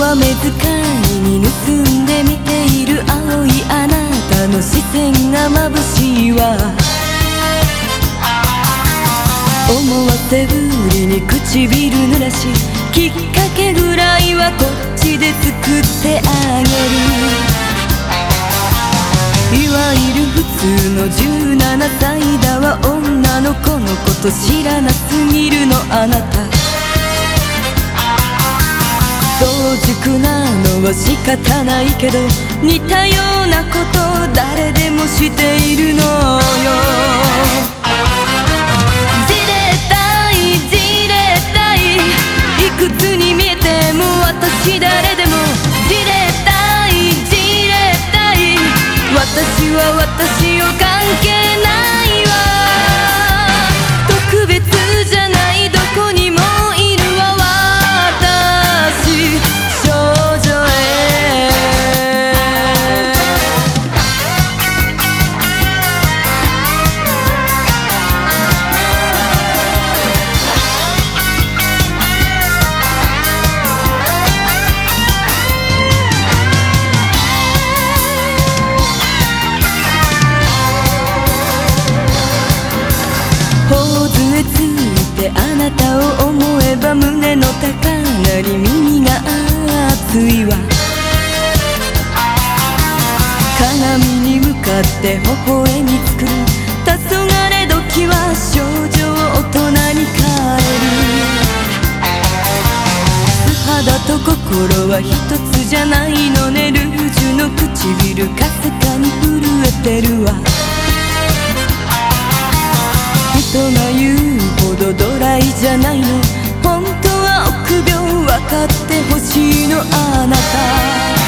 は目遣いに盗んで見ている青いあなたの視線が眩しいわ。思わせぶりに唇濡らしきっかけぐらいはこっちで作ってあげる。いわゆる普通の17歳だわ女の子のこと知らなすぎるのあなた。熟なのは仕方ないけど似たようなこと誰でもしているのよ。じれたいじれたいいくつに見えても私誰でも。じれたいじれたい私は私なたを思えば胸の高鳴り耳が熱いわ鏡に向かって微笑み作る。黄昏時は少女を大人に変える。素肌と心は一つじゃないのね。ルージュの唇かすかに震えてるわ。ゃないの。本当は臆病分かってほしいの。あなた。